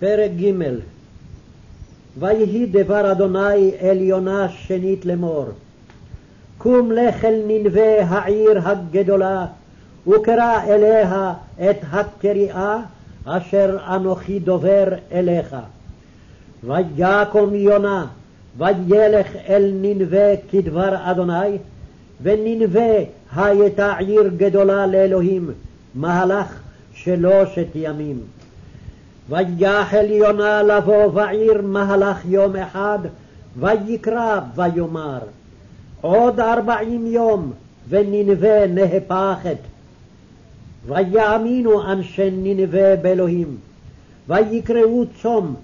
פרק ג' ויהי דבר אדוני אל יונה שנית לאמור קום לך אל ננבה העיר הגדולה וקרא אליה את הקריאה אשר אנוכי דובר אליך. ויקום יונה וילך אל ננבה כדבר אדוני וננבה הייתה עיר גדולה לאלוהים מהלך שלושת ימים. ויחל יונה לבוא בעיר מהלך יום אחד, ויקרא ויאמר, עוד ארבעים יום וננבה נהפכת. ויאמינו אנשי ננבה באלוהים, ויקראו צום,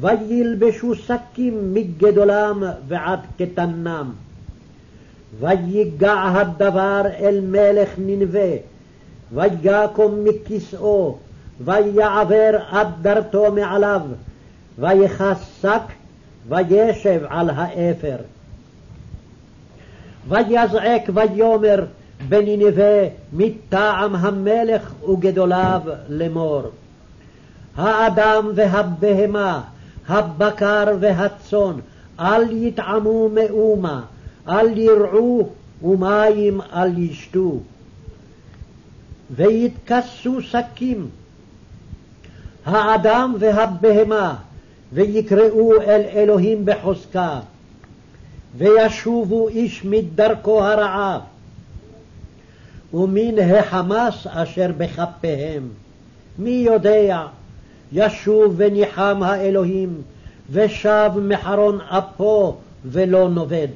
וילבשו שקים מגדולם ועד קטנם. ויגע הדבר אל מלך ננבה, ויקום מכסאו, ויעבר עד דרתו מעליו, ויכס שק, וישב על האפר. ויזעק ויאמר בנינווה מטעם המלך וגדוליו לאמור. האדם והבהמה, הבקר והצאן, אל יטעמו מאומה, אל ירעו ומים אל ישתו. ויתכסו שקים האדם והבהמה, ויקראו אל אלוהים בחוזקה, וישובו איש מדרכו הרעה, ומן החמס אשר בכפיהם. מי יודע, ישוב וניחם האלוהים, ושב מחרון אפו ולא נובד.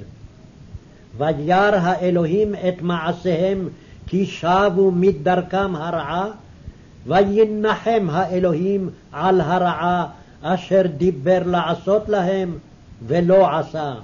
וירא האלוהים את מעשיהם כי שבו מדרכם הרעה, וינחם האלוהים על הרעה אשר דיבר לעשות להם ולא עשה.